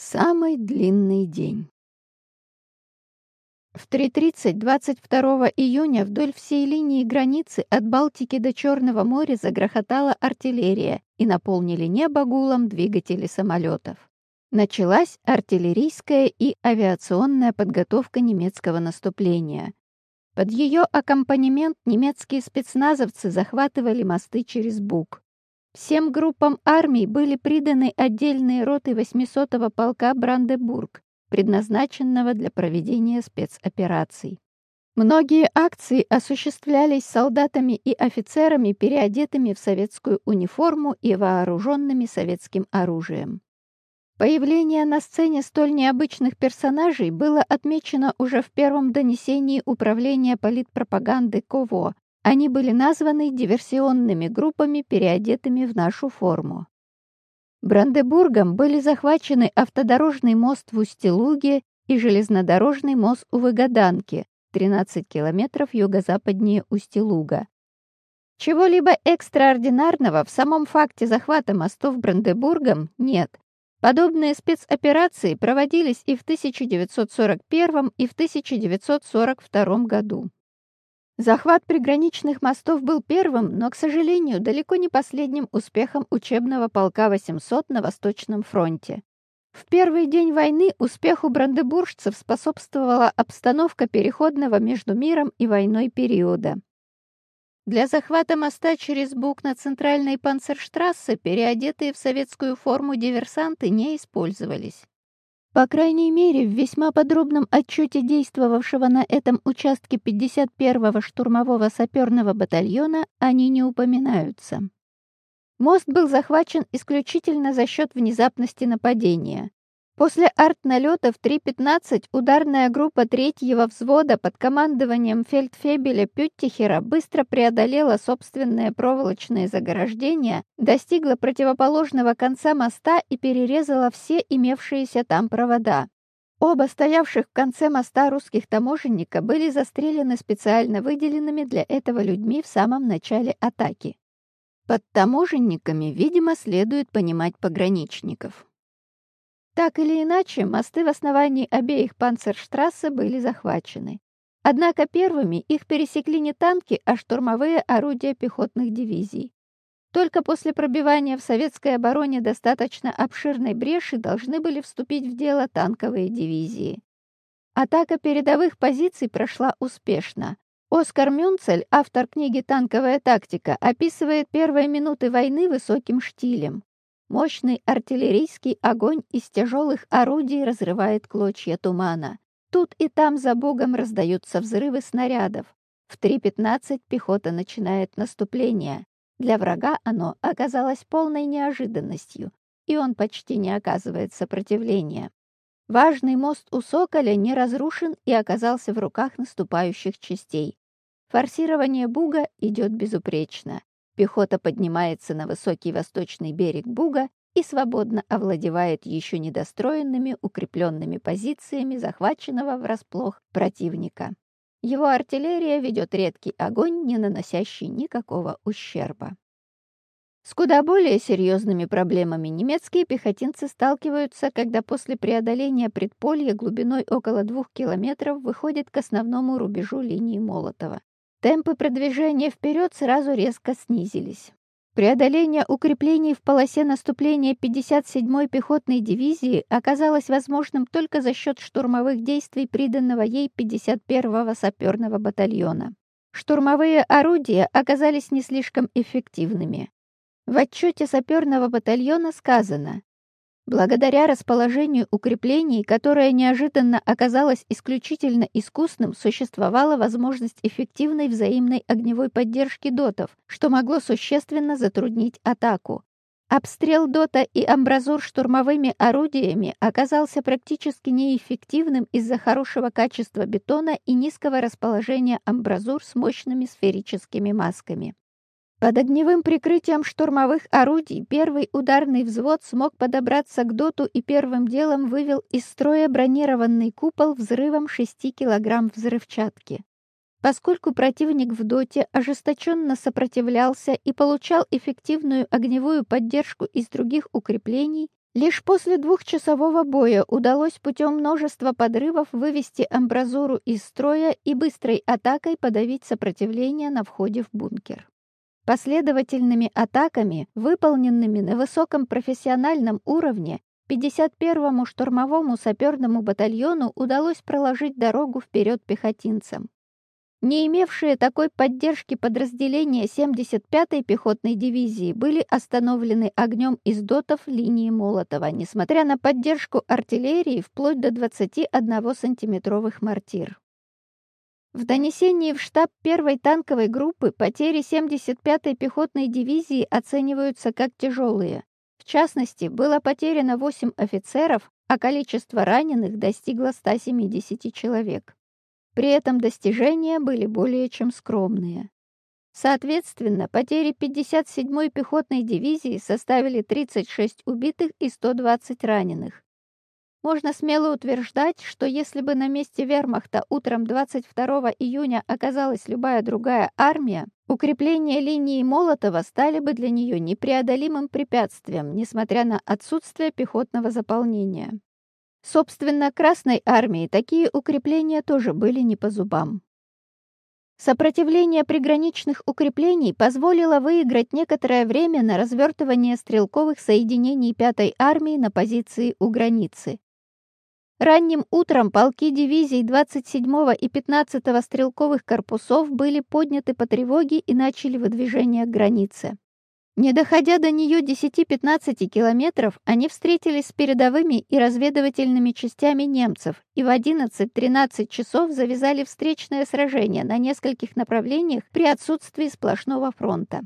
Самый длинный день. В 3.30 22 июня вдоль всей линии границы от Балтики до Черного моря загрохотала артиллерия и наполнили небо гулом двигатели самолетов. Началась артиллерийская и авиационная подготовка немецкого наступления. Под ее аккомпанемент немецкие спецназовцы захватывали мосты через Буг. Всем группам армий были приданы отдельные роты 800-го полка Брандебург, предназначенного для проведения спецопераций. Многие акции осуществлялись солдатами и офицерами, переодетыми в советскую униформу и вооруженными советским оружием. Появление на сцене столь необычных персонажей было отмечено уже в первом донесении Управления политпропаганды КОВО они были названы диверсионными группами, переодетыми в нашу форму. Брандебургом были захвачены автодорожный мост в Устилуге и железнодорожный мост у Выгоданки, 13 километров юго-западнее Устилуга. Чего-либо экстраординарного в самом факте захвата мостов Брандебургом нет. Подобные спецоперации проводились и в 1941 и в 1942 году. Захват приграничных мостов был первым, но, к сожалению, далеко не последним успехом учебного полка 800 на Восточном фронте. В первый день войны успеху брандебуржцев способствовала обстановка переходного между миром и войной периода. Для захвата моста через Бук на центральной Панцерштрассе переодетые в советскую форму диверсанты не использовались. По крайней мере, в весьма подробном отчете действовавшего на этом участке 51-го штурмового саперного батальона они не упоминаются. Мост был захвачен исключительно за счет внезапности нападения. После арт-налета в 3.15 ударная группа третьего взвода под командованием фельдфебеля Пюттихера быстро преодолела собственное проволочное заграждение, достигла противоположного конца моста и перерезала все имевшиеся там провода. Оба стоявших в конце моста русских таможенника были застрелены специально выделенными для этого людьми в самом начале атаки. Под таможенниками, видимо, следует понимать пограничников. Так или иначе, мосты в основании обеих панцерштрассе были захвачены. Однако первыми их пересекли не танки, а штурмовые орудия пехотных дивизий. Только после пробивания в советской обороне достаточно обширной бреши должны были вступить в дело танковые дивизии. Атака передовых позиций прошла успешно. Оскар Мюнцель, автор книги «Танковая тактика», описывает первые минуты войны высоким штилем. Мощный артиллерийский огонь из тяжелых орудий разрывает клочья тумана. Тут и там за богом раздаются взрывы снарядов. В 3.15 пехота начинает наступление. Для врага оно оказалось полной неожиданностью, и он почти не оказывает сопротивления. Важный мост у Соколя не разрушен и оказался в руках наступающих частей. Форсирование Буга идет безупречно. Пехота поднимается на высокий восточный берег Буга и свободно овладевает еще недостроенными укрепленными позициями захваченного врасплох противника. Его артиллерия ведет редкий огонь, не наносящий никакого ущерба. С куда более серьезными проблемами немецкие пехотинцы сталкиваются, когда после преодоления предполья глубиной около двух километров выходят к основному рубежу линии Молотова. Темпы продвижения вперед сразу резко снизились. Преодоление укреплений в полосе наступления 57-й пехотной дивизии оказалось возможным только за счет штурмовых действий приданного ей 51-го саперного батальона. Штурмовые орудия оказались не слишком эффективными. В отчете саперного батальона сказано, Благодаря расположению укреплений, которое неожиданно оказалось исключительно искусным, существовала возможность эффективной взаимной огневой поддержки дотов, что могло существенно затруднить атаку. Обстрел дота и амбразур штурмовыми орудиями оказался практически неэффективным из-за хорошего качества бетона и низкого расположения амбразур с мощными сферическими масками. Под огневым прикрытием штурмовых орудий первый ударный взвод смог подобраться к доту и первым делом вывел из строя бронированный купол взрывом 6 килограмм взрывчатки. Поскольку противник в доте ожесточенно сопротивлялся и получал эффективную огневую поддержку из других укреплений, Лишь после двухчасового боя удалось путем множества подрывов вывести амбразуру из строя и быстрой атакой подавить сопротивление на входе в бункер. Последовательными атаками, выполненными на высоком профессиональном уровне, 51-му штурмовому саперному батальону удалось проложить дорогу вперед пехотинцам. Не имевшие такой поддержки подразделения 75-й пехотной дивизии были остановлены огнем из дотов линии Молотова, несмотря на поддержку артиллерии вплоть до 21-сантиметровых мортир. В донесении в штаб первой танковой группы потери 75-й пехотной дивизии оцениваются как тяжелые. В частности, было потеряно 8 офицеров, а количество раненых достигло 170 человек. При этом достижения были более чем скромные. Соответственно, потери 57-й пехотной дивизии составили 36 убитых и 120 раненых. Можно смело утверждать, что если бы на месте вермахта утром 22 июня оказалась любая другая армия, укрепления линии Молотова стали бы для нее непреодолимым препятствием, несмотря на отсутствие пехотного заполнения. Собственно, Красной армии такие укрепления тоже были не по зубам. Сопротивление приграничных укреплений позволило выиграть некоторое время на развертывание стрелковых соединений 5-й армии на позиции у границы. Ранним утром полки дивизий 27-го и 15-го стрелковых корпусов были подняты по тревоге и начали выдвижение к границе. Не доходя до нее 10-15 километров, они встретились с передовыми и разведывательными частями немцев и в 11-13 часов завязали встречное сражение на нескольких направлениях при отсутствии сплошного фронта.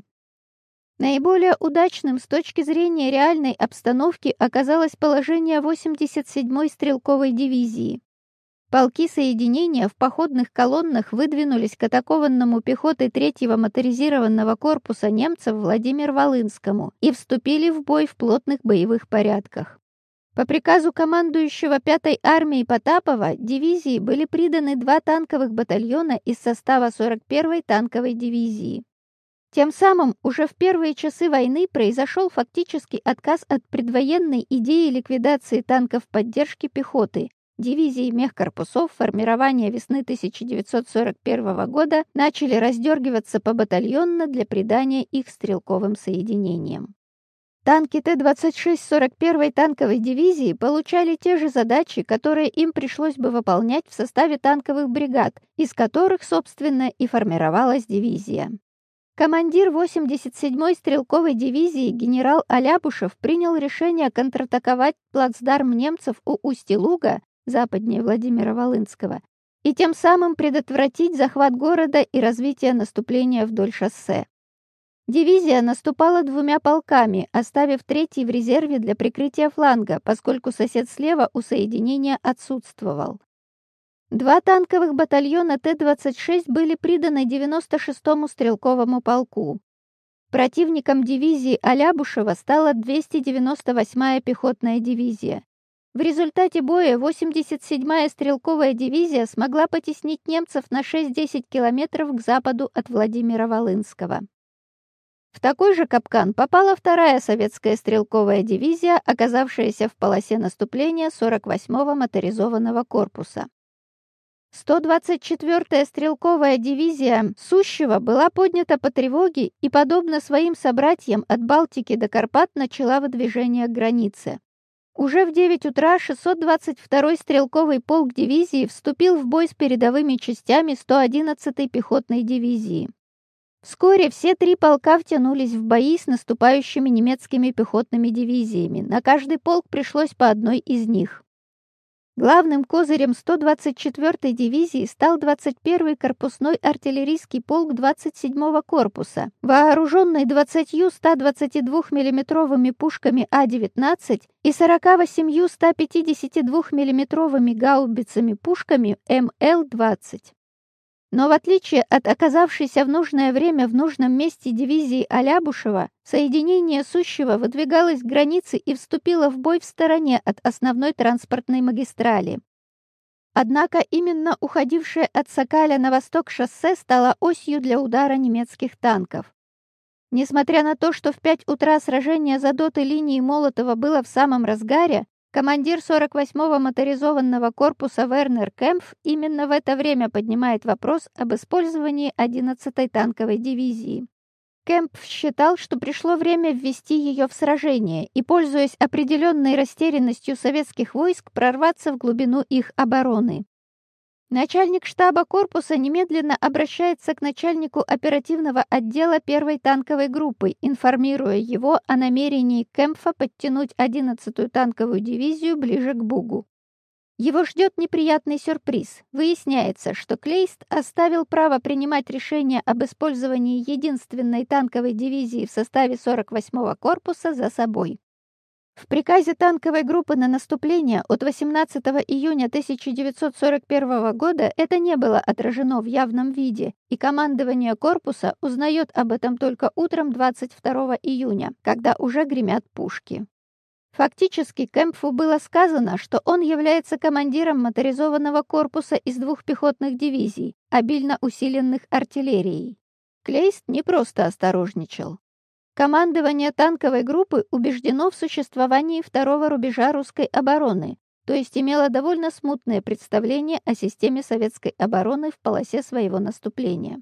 Наиболее удачным с точки зрения реальной обстановки оказалось положение 87-й стрелковой дивизии. Полки соединения в походных колоннах выдвинулись к атакованному пехотой третьего моторизированного корпуса немцев Владимир Волынскому и вступили в бой в плотных боевых порядках. По приказу командующего 5-й армии Потапова дивизии были приданы два танковых батальона из состава 41-й танковой дивизии. Тем самым уже в первые часы войны произошел фактический отказ от предвоенной идеи ликвидации танков поддержки пехоты, Дивизии мехкорпусов формирования весны 1941 года начали раздергиваться побатальонно для придания их стрелковым соединениям. Танки Т-26 41-й танковой дивизии получали те же задачи, которые им пришлось бы выполнять в составе танковых бригад, из которых, собственно, и формировалась дивизия. Командир 87-й стрелковой дивизии генерал Аляпушев принял решение контратаковать плацдарм немцев у Устья-Луга западнее Владимира Волынского, и тем самым предотвратить захват города и развитие наступления вдоль шоссе. Дивизия наступала двумя полками, оставив третий в резерве для прикрытия фланга, поскольку сосед слева у соединения отсутствовал. Два танковых батальона Т-26 были приданы 96-му стрелковому полку. Противником дивизии Алябушева стала 298-я пехотная дивизия. В результате боя 87-я стрелковая дивизия смогла потеснить немцев на 6-10 километров к западу от Владимира Волынского. В такой же капкан попала вторая советская стрелковая дивизия, оказавшаяся в полосе наступления 48-го моторизованного корпуса. 124-я стрелковая дивизия Сущего была поднята по тревоге и, подобно своим собратьям от Балтики до Карпат, начала выдвижение к границе. Уже в 9 утра 622-й стрелковый полк дивизии вступил в бой с передовыми частями 111-й пехотной дивизии. Вскоре все три полка втянулись в бои с наступающими немецкими пехотными дивизиями. На каждый полк пришлось по одной из них. Главным козырем 124-й дивизии стал 21-й корпусной артиллерийский полк 27-го корпуса, вооруженный 20 122 миллиметровыми пушками А-19 и 48 152 миллиметровыми гаубицами пушками МЛ-20. Но в отличие от оказавшейся в нужное время в нужном месте дивизии Алябушева, соединение Сущего выдвигалось к границе и вступило в бой в стороне от основной транспортной магистрали. Однако именно уходившее от Сокаля на восток шоссе стало осью для удара немецких танков. Несмотря на то, что в 5 утра сражение за доты линии Молотова было в самом разгаре, командир 48-го моторизованного корпуса Вернер Кемпф именно в это время поднимает вопрос об использовании 11-й танковой дивизии. Кэмп считал, что пришло время ввести ее в сражение и, пользуясь определенной растерянностью советских войск, прорваться в глубину их обороны. Начальник штаба корпуса немедленно обращается к начальнику оперативного отдела первой танковой группы, информируя его о намерении Кэмпфа подтянуть 11-ю танковую дивизию ближе к Бугу. Его ждет неприятный сюрприз. Выясняется, что Клейст оставил право принимать решение об использовании единственной танковой дивизии в составе 48-го корпуса за собой. В приказе танковой группы на наступление от 18 июня 1941 года это не было отражено в явном виде, и командование корпуса узнает об этом только утром 22 июня, когда уже гремят пушки. Фактически Кэмпфу было сказано, что он является командиром моторизованного корпуса из двух пехотных дивизий, обильно усиленных артиллерией. Клейст не просто осторожничал. Командование танковой группы убеждено в существовании второго рубежа русской обороны, то есть имело довольно смутное представление о системе советской обороны в полосе своего наступления.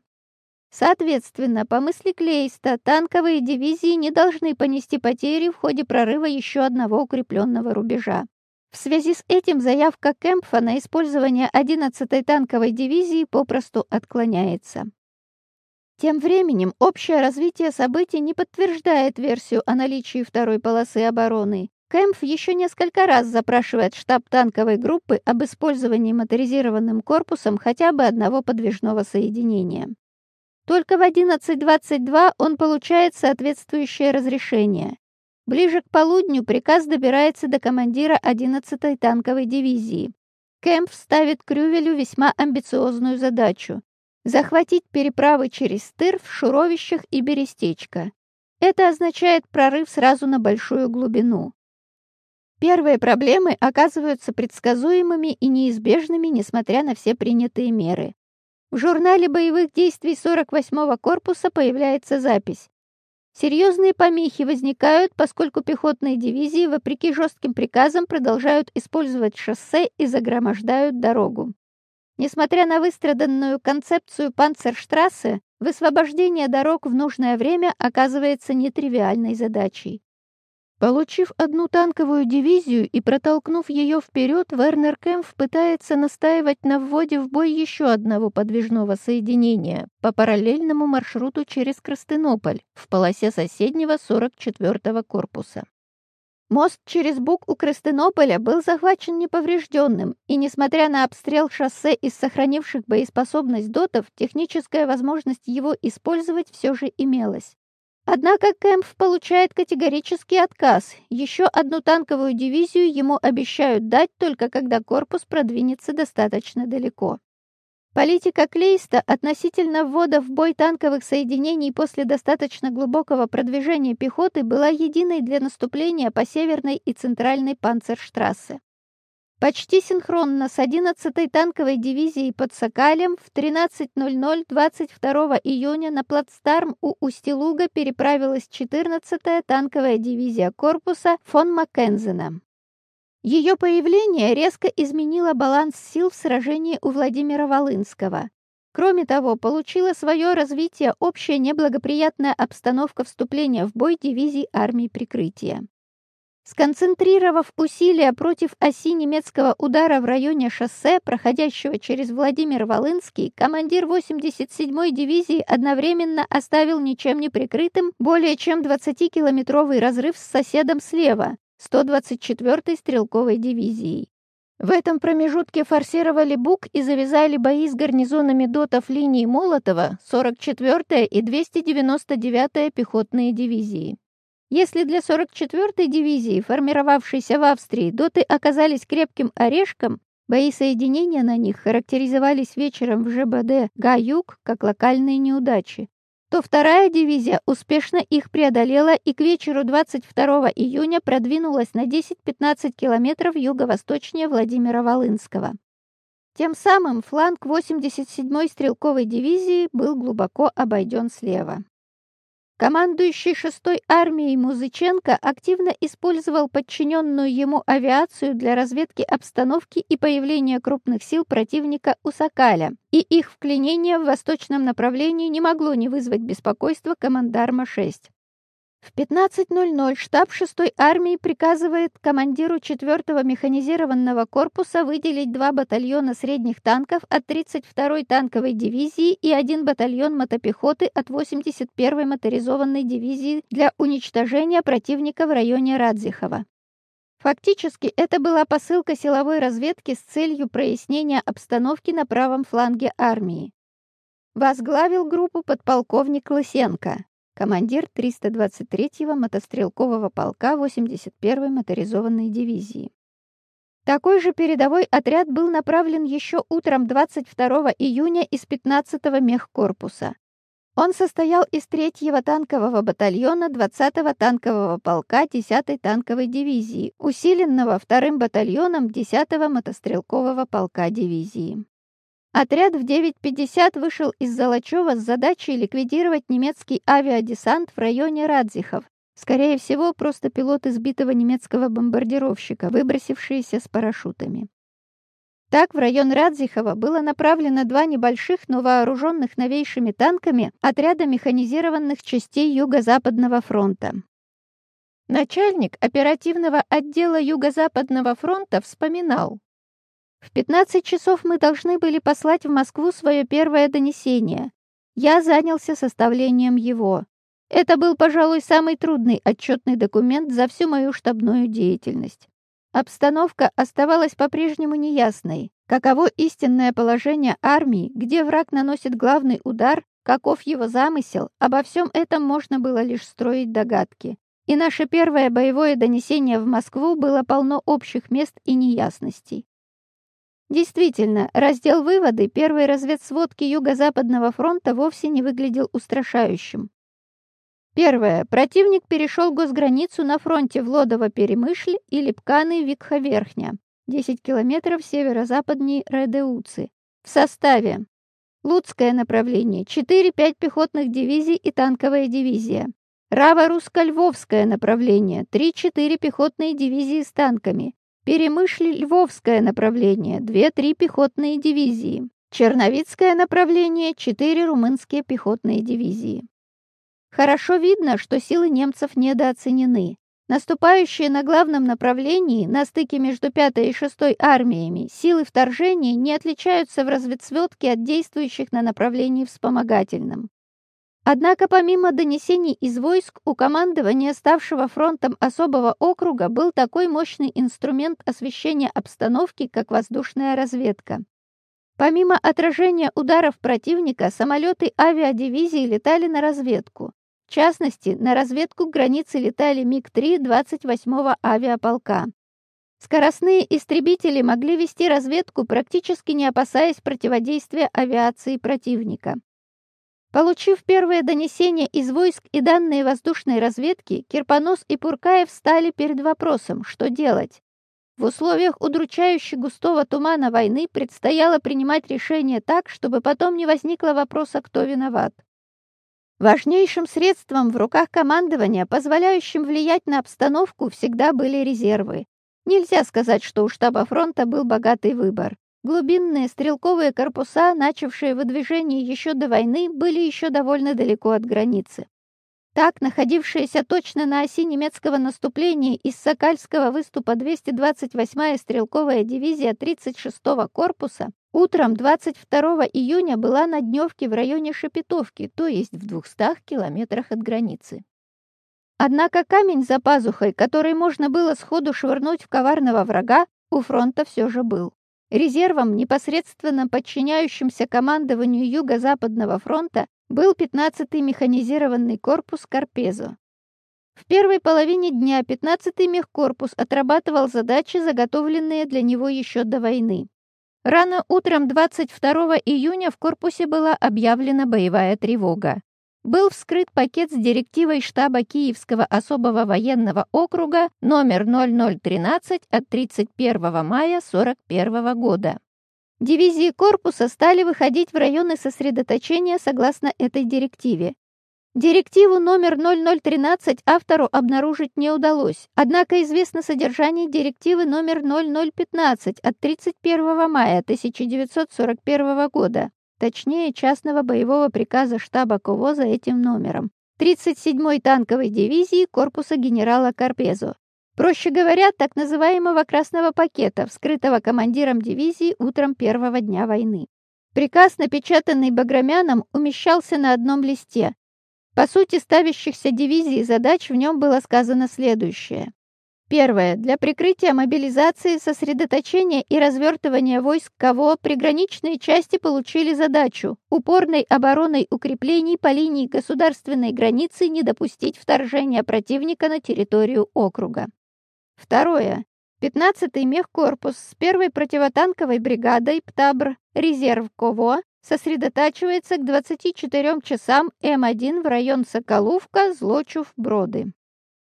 Соответственно, по мысли Клейста, танковые дивизии не должны понести потери в ходе прорыва еще одного укрепленного рубежа. В связи с этим заявка Кемпфа на использование 11-й танковой дивизии попросту отклоняется. Тем временем общее развитие событий не подтверждает версию о наличии второй полосы обороны. Кэмпф еще несколько раз запрашивает штаб танковой группы об использовании моторизированным корпусом хотя бы одного подвижного соединения. Только в 11.22 он получает соответствующее разрешение. Ближе к полудню приказ добирается до командира 11-й танковой дивизии. Кэмп ставит Крювелю весьма амбициозную задачу – захватить переправы через Тыр в Шуровищах и Берестечко. Это означает прорыв сразу на большую глубину. Первые проблемы оказываются предсказуемыми и неизбежными, несмотря на все принятые меры. В журнале боевых действий 48-го корпуса появляется запись. Серьезные помехи возникают, поскольку пехотные дивизии, вопреки жестким приказам, продолжают использовать шоссе и загромождают дорогу. Несмотря на выстраданную концепцию Панцерштрассе, высвобождение дорог в нужное время оказывается нетривиальной задачей. Получив одну танковую дивизию и протолкнув ее вперед, Вернер Кемпф пытается настаивать на вводе в бой еще одного подвижного соединения по параллельному маршруту через Крастынополь в полосе соседнего 44-го корпуса. Мост через Буг у Крастынополя был захвачен неповрежденным, и, несмотря на обстрел шоссе из сохранивших боеспособность дотов, техническая возможность его использовать все же имелась. Однако Кэмпф получает категорический отказ. Еще одну танковую дивизию ему обещают дать только когда корпус продвинется достаточно далеко. Политика Клейста относительно ввода в бой танковых соединений после достаточно глубокого продвижения пехоты была единой для наступления по северной и центральной панцерштрассе. Почти синхронно с 11-й танковой дивизией под Сокалем в 13.00 22 июня на плацдарм у Устилуга переправилась 14-я танковая дивизия корпуса фон Маккензена. Ее появление резко изменило баланс сил в сражении у Владимира Волынского. Кроме того, получила свое развитие общая неблагоприятная обстановка вступления в бой дивизий армии прикрытия. Сконцентрировав усилия против оси немецкого удара в районе шоссе, проходящего через Владимир-Волынский, командир 87-й дивизии одновременно оставил ничем не прикрытым более чем 20-километровый разрыв с соседом слева, 124-й стрелковой дивизией. В этом промежутке форсировали Бук и завязали бои с гарнизонами дотов линии Молотова 44-я и 299-я пехотные дивизии. Если для 44-й дивизии, формировавшейся в Австрии, доты оказались крепким орешком, бои соединения на них характеризовались вечером в ЖБД «Га-Юг» как локальные неудачи, то вторая дивизия успешно их преодолела и к вечеру 22 июня продвинулась на 10-15 километров юго-восточнее Владимира Волынского. Тем самым фланг 87-й стрелковой дивизии был глубоко обойден слева. Командующий 6-й армией Музыченко активно использовал подчиненную ему авиацию для разведки обстановки и появления крупных сил противника у Сокаля, и их вклинение в восточном направлении не могло не вызвать беспокойства командарма-6. В 15.00 штаб 6-й армии приказывает командиру 4-го механизированного корпуса выделить два батальона средних танков от 32-й танковой дивизии и один батальон мотопехоты от 81-й моторизованной дивизии для уничтожения противника в районе Радзихова. Фактически это была посылка силовой разведки с целью прояснения обстановки на правом фланге армии. Возглавил группу подполковник Лысенко командир 323-го мотострелкового полка 81-й моторизованной дивизии. Такой же передовой отряд был направлен еще утром 22 июня из 15-го мехкорпуса. Он состоял из 3-го танкового батальона 20-го танкового полка 10-й танковой дивизии, усиленного 2-м батальоном 10-го мотострелкового полка дивизии. Отряд в 9.50 вышел из Золочева с задачей ликвидировать немецкий авиадесант в районе Радзихов. Скорее всего, просто пилоты сбитого немецкого бомбардировщика, выбросившиеся с парашютами. Так, в район Радзихова было направлено два небольших, но вооруженных новейшими танками отряда механизированных частей Юго-Западного фронта. Начальник оперативного отдела Юго-Западного фронта вспоминал, в 15 часов мы должны были послать в Москву свое первое донесение. Я занялся составлением его. Это был, пожалуй, самый трудный отчетный документ за всю мою штабную деятельность. Обстановка оставалась по-прежнему неясной. Каково истинное положение армии, где враг наносит главный удар, каков его замысел, обо всем этом можно было лишь строить догадки. И наше первое боевое донесение в Москву было полно общих мест и неясностей. Действительно, раздел «Выводы» первой разведсводки Юго-Западного фронта вовсе не выглядел устрашающим. Первое. Противник перешел госграницу на фронте в Лодово-Перемышль и Липканы-Викха-Верхня, 10 километров северо-западней Редеуцы. В составе Луцкое направление, 4-5 пехотных дивизий и танковая дивизия. Раво-Русско-Львовское направление, 3-4 пехотные дивизии с танками, Перемышль-Львовское направление, 2-3 пехотные дивизии. Черновицкое направление, 4 румынские пехотные дивизии. Хорошо видно, что силы немцев недооценены. Наступающие на главном направлении, на стыке между 5-й и 6-й армиями, силы вторжения не отличаются в разведсводке от действующих на направлении вспомогательном. Однако помимо донесений из войск, у командования ставшего фронтом особого округа был такой мощный инструмент освещения обстановки, как воздушная разведка. Помимо отражения ударов противника, самолеты авиадивизии летали на разведку. В частности, на разведку границы летали МиГ-3 28-го авиаполка. Скоростные истребители могли вести разведку, практически не опасаясь противодействия авиации противника. Получив первое донесение из войск и данные воздушной разведки, Кирпонос и Пуркаев стали перед вопросом, что делать. В условиях удручающе густого тумана войны предстояло принимать решение так, чтобы потом не возникло вопроса, кто виноват. Важнейшим средством в руках командования, позволяющим влиять на обстановку, всегда были резервы. Нельзя сказать, что у штаба фронта был богатый выбор. Глубинные стрелковые корпуса, начавшие выдвижение еще до войны, были еще довольно далеко от границы. Так, находившаяся точно на оси немецкого наступления из Сокальского выступа 228-я стрелковая дивизия 36-го корпуса утром 22 июня была на дневке в районе Шепетовки, то есть в 200 километрах от границы. Однако камень за пазухой, который можно было сходу швырнуть в коварного врага, у фронта все же был. Резервом, непосредственно подчиняющимся командованию Юго-Западного фронта, был 15-й механизированный корпус «Карпезо». В первой половине дня 15-й мехкорпус отрабатывал задачи, заготовленные для него еще до войны. Рано утром 22 июня в корпусе была объявлена боевая тревога был вскрыт пакет с директивой штаба Киевского особого военного округа номер 0013 от 31 мая 41 года. Дивизии корпуса стали выходить в районы сосредоточения согласно этой директиве. Директиву номер 0013 автору обнаружить не удалось, однако известно содержание директивы номер 0015 от 31 мая 1941 года, точнее частного боевого приказа штаба КОВО за этим номером, 37-й танковой дивизии корпуса генерала Карпезо. Проще говоря, так называемого «красного пакета», вскрытого командиром дивизии утром первого дня войны. Приказ, напечатанный Баграмяном, умещался на одном листе, по сути, ставящихся дивизий задач в нем было сказано следующее. Первое. Для прикрытия мобилизации, сосредоточения и развертывания войск КВО приграничные части получили задачу упорной обороной укреплений по линии государственной границы не допустить вторжения противника на территорию округа. Второе. 15-й мехкорпус с первой противотанковой бригадой ПТАБР «Резерв КОВО» сосредотачивается к 24 часам М1 в район Соколовка, Злочув, Броды.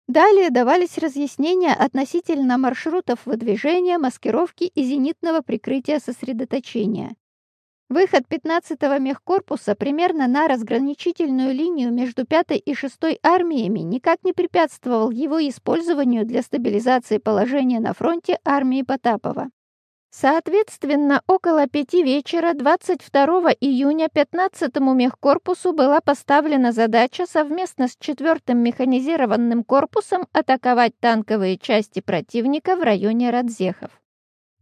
Далее давались разъяснения относительно маршрутов выдвижения, маскировки и зенитного прикрытия сосредоточения. Выход 15-го мехкорпуса примерно на разграничительную линию между 5-й и 6-й армиями никак не препятствовал его использованию для стабилизации положения на фронте армии Потапова. Соответственно, около пяти вечера 22 июня 15-му мехкорпусу была поставлена задача совместно с 4-м механизированным корпусом атаковать танковые части противника в районе Радзехов.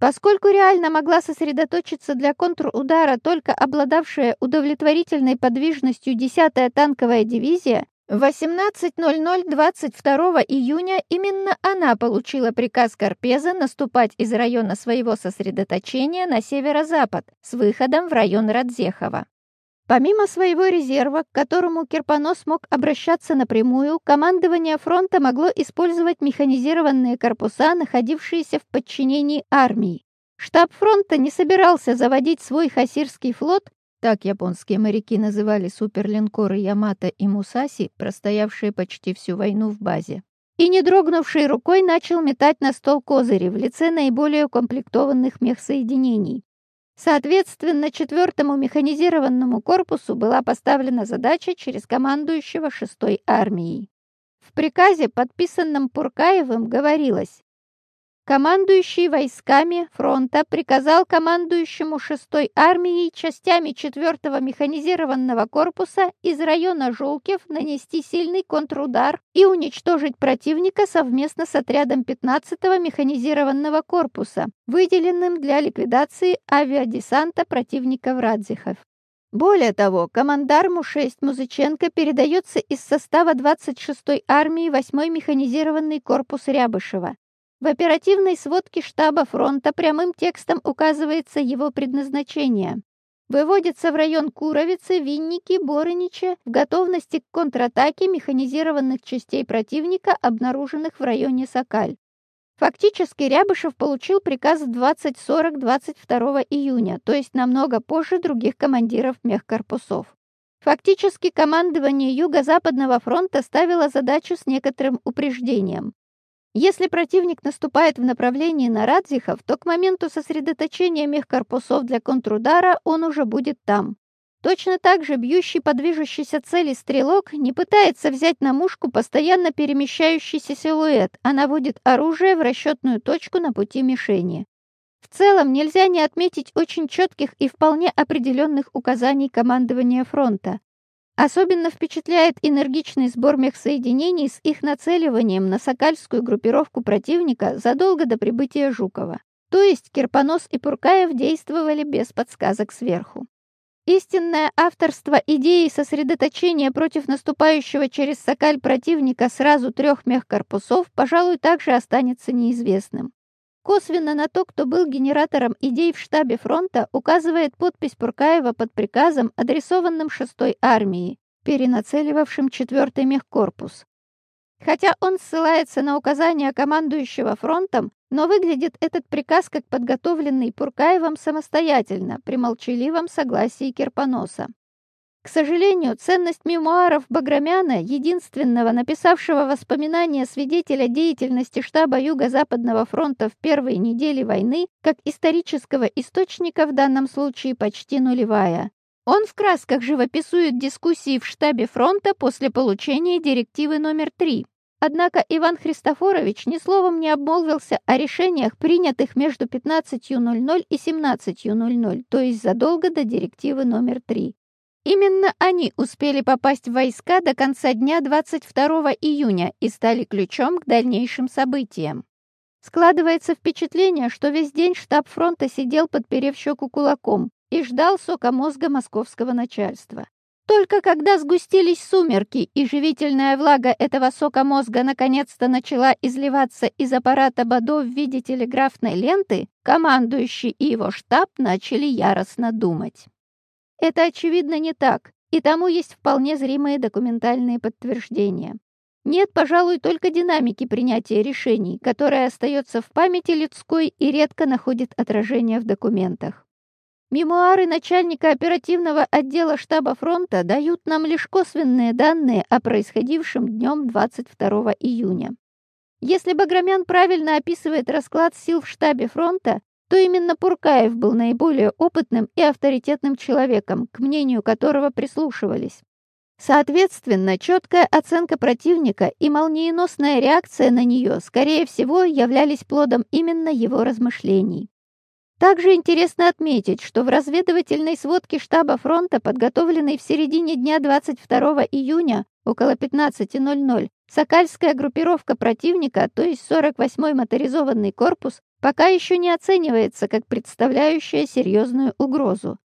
Поскольку реально могла сосредоточиться для контрудара только обладавшая удовлетворительной подвижностью 10-я танковая дивизия, 18.00 22 июня именно она получила приказ Карпеза наступать из района своего сосредоточения на северо-запад с выходом в район Радзехова. Помимо своего резерва, к которому Кирпонос мог обращаться напрямую, командование фронта могло использовать механизированные корпуса, находившиеся в подчинении армии. Штаб фронта не собирался заводить свой хасирский флот так японские моряки называли суперлинкоры Ямато и Мусаси, простоявшие почти всю войну в базе. И, не дрогнувшей рукой, начал метать на стол козыри в лице наиболее укомплектованных мехсоединений. Соответственно, четвертому механизированному корпусу была поставлена задача через командующего шестой армией. В приказе, подписанном Пуркаевым, говорилось Командующий войсками фронта приказал командующему 6-й армией частями 4-го механизированного корпуса из района Жулкев нанести сильный контрудар и уничтожить противника совместно с отрядом 15-го механизированного корпуса, выделенным для ликвидации авиадесанта противника в Радзихов. Более того, командарму 6 Музыченко передается из состава 26-й армии 8-й механизированный корпус Рябышева. В оперативной сводке штаба фронта прямым текстом указывается его предназначение. Выводится в район Куровицы, Винники, Борынича в готовности к контратаке механизированных частей противника, обнаруженных в районе Сокаль. Фактически Рябышев получил приказ 2040 22 июня, то есть намного позже других командиров мехкорпусов. Фактически командование Юго-Западного фронта ставило задачу с некоторым упреждением. Если противник наступает в направлении на Радзихов, то к моменту сосредоточения мехкорпусов для контрудара он уже будет там. Точно так же бьющий по движущейся цели стрелок не пытается взять на мушку постоянно перемещающийся силуэт, а наводит оружие в расчетную точку на пути мишени. В целом нельзя не отметить очень четких и вполне определенных указаний командования фронта. Особенно впечатляет энергичный сбор мехсоединений с их нацеливанием на сокальскую группировку противника задолго до прибытия Жукова. То есть Кирпонос и Пуркаев действовали без подсказок сверху. Истинное авторство идеи сосредоточения против наступающего через Сокаль противника сразу трех мехкорпусов, пожалуй, также останется неизвестным. Косвенно на то, кто был генератором идей в штабе фронта, указывает подпись Пуркаева под приказом, адресованным 6-й армии, перенацеливавшим 4-й мехкорпус. Хотя он ссылается на указания командующего фронтом, но выглядит этот приказ как подготовленный Пуркаевым самостоятельно, при молчаливом согласии Кирпоноса. К сожалению, ценность мемуаров Баграмяна, единственного написавшего воспоминания свидетеля деятельности штаба Юго-Западного фронта в первые недели войны, как исторического источника в данном случае почти нулевая. Он в красках живописует дискуссии в штабе фронта после получения директивы номер 3. Однако Иван Христофорович ни словом не обмолвился о решениях, принятых между 15.00 и 17.00, то есть задолго до директивы номер 3. Именно они успели попасть в войска до конца дня 22 июня и стали ключом к дальнейшим событиям. Складывается впечатление, что весь день штаб фронта сидел, подперев щеку кулаком, и ждал сока мозга московского начальства. Только когда сгустились сумерки и живительная влага этого сока мозга наконец-то начала изливаться из аппарата БАДО в виде телеграфной ленты, командующий и его штаб начали яростно думать. Это, очевидно, не так, и тому есть вполне зримые документальные подтверждения. Нет, пожалуй, только динамики принятия решений, которая остается в памяти людской и редко находит отражение в документах. Мемуары начальника оперативного отдела штаба фронта дают нам лишь косвенные данные о происходившем днем 22 июня. Если Баграмян правильно описывает расклад сил в штабе фронта, то именно Пуркаев был наиболее опытным и авторитетным человеком, к мнению которого прислушивались. Соответственно, четкая оценка противника и молниеносная реакция на нее, скорее всего, являлись плодом именно его размышлений. Также интересно отметить, что в разведывательной сводке штаба фронта, подготовленной в середине дня 22 июня около 15.00, Сокальская группировка противника, то есть 48-й моторизованный корпус, пока еще не оценивается как представляющая серьезную угрозу.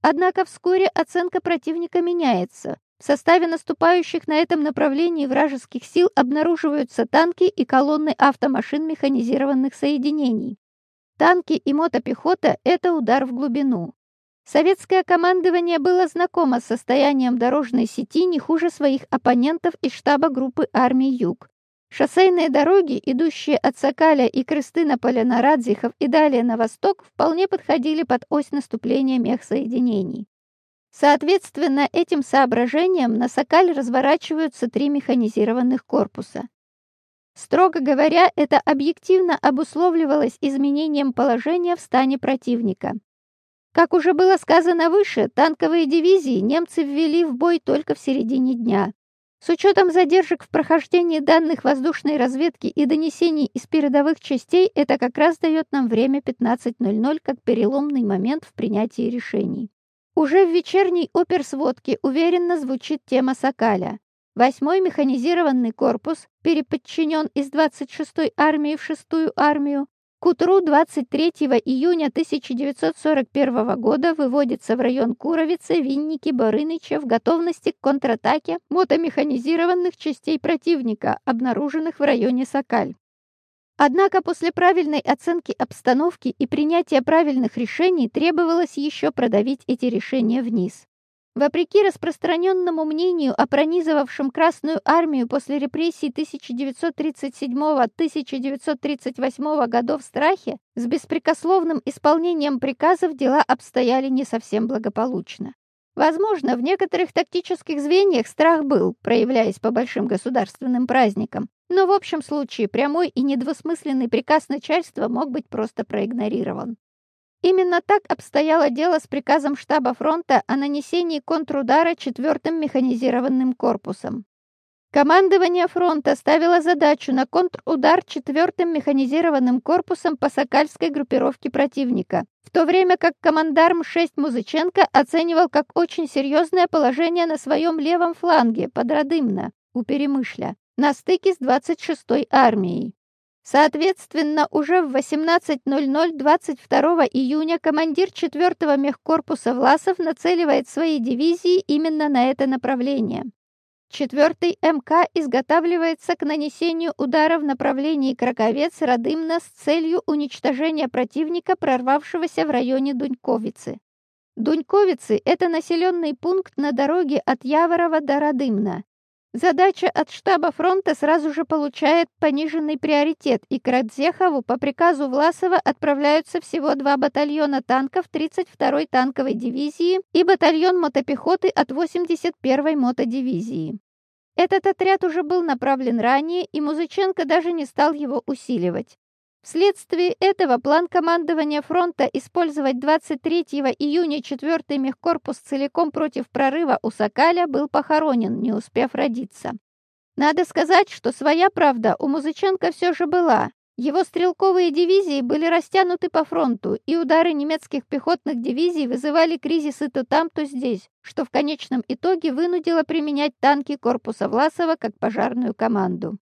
Однако вскоре оценка противника меняется. В составе наступающих на этом направлении вражеских сил обнаруживаются танки и колонны автомашин механизированных соединений. Танки и мотопехота – это удар в глубину. Советское командование было знакомо с состоянием дорожной сети не хуже своих оппонентов из штаба группы армий «Юг». Шоссейные дороги, идущие от Сокаля и Крыстынополя на Радзихов и далее на восток, вполне подходили под ось наступления мехсоединений. Соответственно, этим соображениям на Сокаль разворачиваются три механизированных корпуса. Строго говоря, это объективно обусловливалось изменением положения в стане противника. Как уже было сказано выше, танковые дивизии немцы ввели в бой только в середине дня. С учетом задержек в прохождении данных воздушной разведки и донесений из передовых частей, это как раз дает нам время 15.00 как переломный момент в принятии решений. Уже в вечерней оперсводке уверенно звучит тема Сокаля. Восьмой механизированный корпус переподчинен из 26-й армии в 6-ю армию. К утру 23 июня 1941 года выводится в район Куровицы, Винники, Барыныча в готовности к контратаке мотомеханизированных частей противника, обнаруженных в районе Сокаль. Однако после правильной оценки обстановки и принятия правильных решений требовалось еще продавить эти решения вниз. Вопреки распространенному мнению о пронизывавшем Красную армию после репрессий 1937-1938 годов страхе, с беспрекословным исполнением приказов дела обстояли не совсем благополучно. Возможно, в некоторых тактических звеньях страх был, проявляясь по большим государственным праздникам, но в общем случае прямой и недвусмысленный приказ начальства мог быть просто проигнорирован. Именно так обстояло дело с приказом штаба фронта о нанесении контрудара 4-м механизированным корпусом. Командование фронта ставило задачу на контрудар 4-м механизированным корпусом по Сокальской группировке противника, в то время как командарм 6 Музыченко оценивал как очень серьезное положение на своем левом фланге под Радымно, у Перемышля, на стыке с 26-й армией. Соответственно, уже в 18.00 22 июня командир 4-го мехкорпуса Власов нацеливает свои дивизии именно на это направление. 4-й МК изготавливается к нанесению удара в направлении Краковец-Радымна с целью уничтожения противника, прорвавшегося в районе Дуньковицы. Дуньковицы – это населенный пункт на дороге от Яворова до Радымна. Задача от штаба фронта сразу же получает пониженный приоритет, и к Радзехову по приказу Власова отправляются всего два батальона танков 32-й танковой дивизии и батальон мотопехоты от 81-й мотодивизии. Этот отряд уже был направлен ранее, и Музыченко даже не стал его усиливать. Вследствие этого план командования фронта использовать 23 июня 4-й мехкорпус целиком против прорыва у Сокаля был похоронен, не успев родиться. Надо сказать, что своя правда у Музыченко все же была. Его стрелковые дивизии были растянуты по фронту, и удары немецких пехотных дивизий вызывали кризисы то там, то здесь, что в конечном итоге вынудило применять танки корпуса Власова как пожарную команду.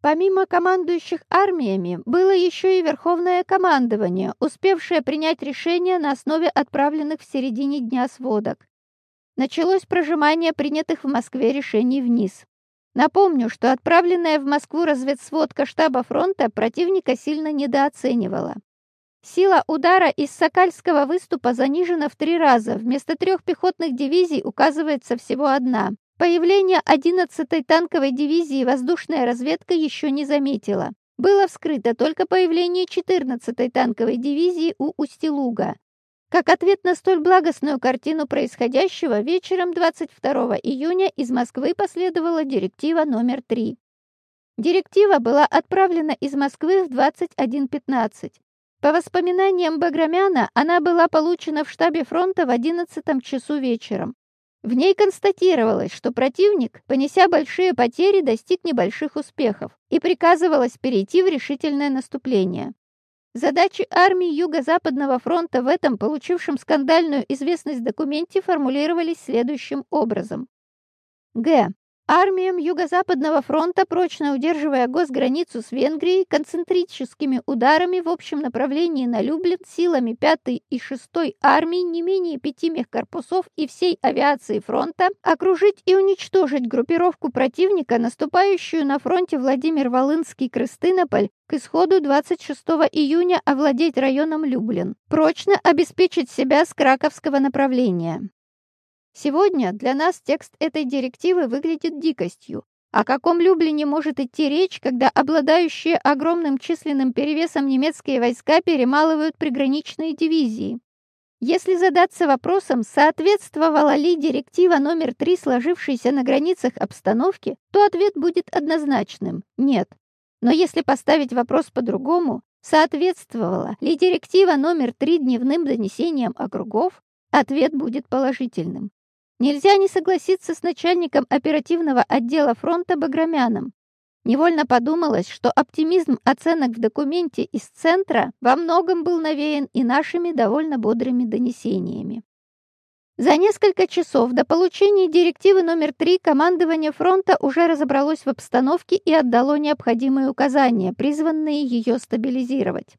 Помимо командующих армиями, было еще и Верховное командование, успевшее принять решение на основе отправленных в середине дня сводок. Началось прожимание принятых в Москве решений вниз. Напомню, что отправленная в Москву разведсводка штаба фронта противника сильно недооценивала. Сила удара из Сокальского выступа занижена в три раза, вместо трех пехотных дивизий указывается всего одна. Появление 11-й танковой дивизии воздушная разведка еще не заметила. Было вскрыто только появление 14-й танковой дивизии у Устилуга. Как ответ на столь благостную картину происходящего, вечером 22 июня из Москвы последовала директива номер 3. Директива была отправлена из Москвы в 21.15. По воспоминаниям Баграмяна, она была получена в штабе фронта в 11 часу вечером. В ней констатировалось, что противник, понеся большие потери, достиг небольших успехов, и приказывалось перейти в решительное наступление. Задачи армии Юго-Западного фронта в этом, получившем скандальную известность документе, формулировались следующим образом. Г. Армиям Юго-Западного фронта, прочно удерживая госграницу с Венгрией, концентрическими ударами в общем направлении на Люблин силами 5 и 6 армии не менее пяти мехкорпусов и всей авиации фронта окружить и уничтожить группировку противника, наступающую на фронте Владимир-Волынский-Крыстынополь к исходу 26 июня овладеть районом Люблин, прочно обеспечить себя с краковского направления. Сегодня для нас текст этой директивы выглядит дикостью. О каком Люблине может идти речь, когда обладающие огромным численным перевесом немецкие войска перемалывают приграничные дивизии? Если задаться вопросом, соответствовала ли директива номер 3 сложившейся на границах обстановке, то ответ будет однозначным – нет. Но если поставить вопрос по-другому, соответствовала ли директива номер 3 дневным донесениям округов, ответ будет положительным. Нельзя не согласиться с начальником оперативного отдела фронта Баграмяном. Невольно подумалось, что оптимизм оценок в документе из центра во многом был навеян и нашими довольно бодрыми донесениями. За несколько часов до получения директивы номер 3 командование фронта уже разобралось в обстановке и отдало необходимые указания, призванные ее стабилизировать.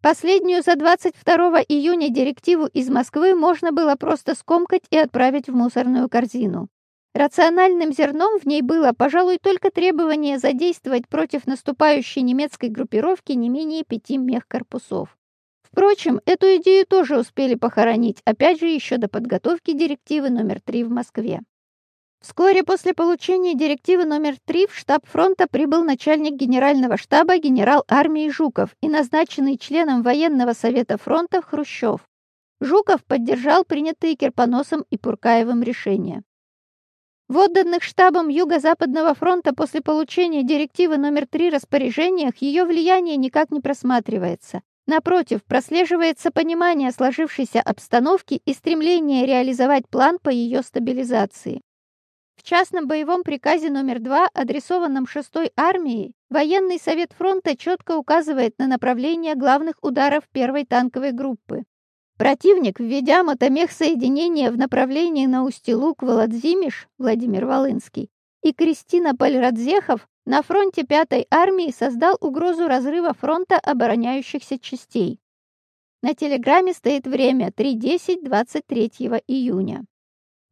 Последнюю за 22 июня директиву из Москвы можно было просто скомкать и отправить в мусорную корзину. Рациональным зерном в ней было, пожалуй, только требование задействовать против наступающей немецкой группировки не менее пяти мехкорпусов. Впрочем, эту идею тоже успели похоронить, опять же еще до подготовки директивы номер 3 в Москве. Вскоре после получения директивы номер 3 в штаб фронта прибыл начальник генерального штаба генерал армии Жуков и назначенный членом военного совета фронта Хрущев. Жуков поддержал принятые Кирпоносом и Пуркаевым решения. В отданных штабом Юго-Западного фронта после получения директивы номер 3 распоряжениях ее влияние никак не просматривается. Напротив, прослеживается понимание сложившейся обстановки и стремление реализовать план по ее стабилизации. В частном боевом приказе номер 2, адресованном 6-й армии, военный совет фронта четко указывает на направление главных ударов первой танковой группы. Противник, введя мотомех соединения в направлении на Устилук Володзимиш Владимир Волынский и Кристина Пальрадзехов на фронте 5-й армии создал угрозу разрыва фронта обороняющихся частей. На телеграмме стоит время 3.10 23 июня.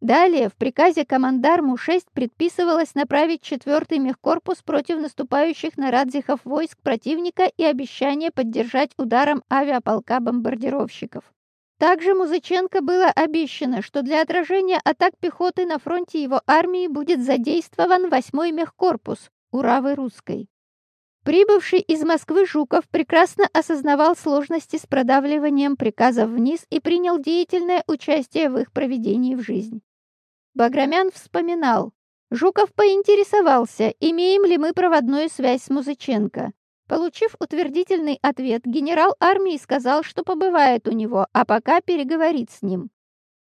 Далее в приказе командарму 6 предписывалось направить 4-й мехкорпус против наступающих на Радзихов войск противника и обещание поддержать ударом авиаполка бомбардировщиков. Также Музыченко было обещано, что для отражения атак пехоты на фронте его армии будет задействован 8-й мехкорпус Уравы Русской. Прибывший из Москвы Жуков прекрасно осознавал сложности с продавливанием приказов вниз и принял деятельное участие в их проведении в жизнь. Баграмян вспоминал. Жуков поинтересовался, имеем ли мы проводную связь с Музыченко. Получив утвердительный ответ, генерал армии сказал, что побывает у него, а пока переговорит с ним.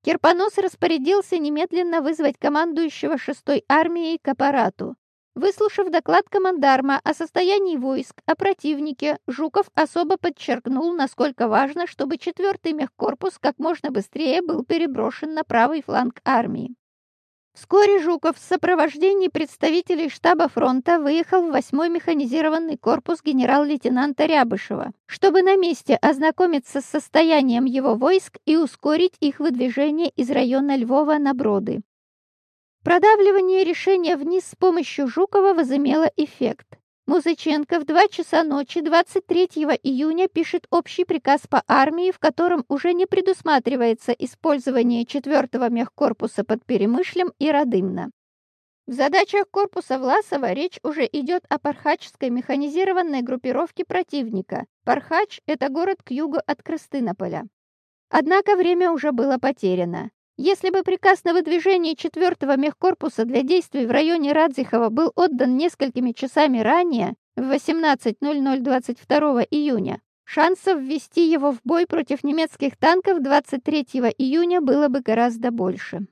Кирпонос распорядился немедленно вызвать командующего 6-й армией к аппарату. Выслушав доклад командарма о состоянии войск, о противнике, Жуков особо подчеркнул, насколько важно, чтобы 4-й мехкорпус как можно быстрее был переброшен на правый фланг армии. Вскоре Жуков в сопровождении представителей штаба фронта выехал в 8-й механизированный корпус генерал-лейтенанта Рябышева, чтобы на месте ознакомиться с состоянием его войск и ускорить их выдвижение из района Львова на Броды. Продавливание решения вниз с помощью Жукова возымело эффект. Музыченко в 2 часа ночи 23 июня пишет общий приказ по армии, в котором уже не предусматривается использование 4-го мехкорпуса под Перемышлем и Радымно. В задачах корпуса Власова речь уже идет о Пархачской механизированной группировке противника. Пархач – это город к югу от Крыстынополя. Однако время уже было потеряно. Если бы приказ на выдвижение 4-го мехкорпуса для действий в районе Радзихова был отдан несколькими часами ранее, в 18.00 22 июня, шансов ввести его в бой против немецких танков 23 июня было бы гораздо больше.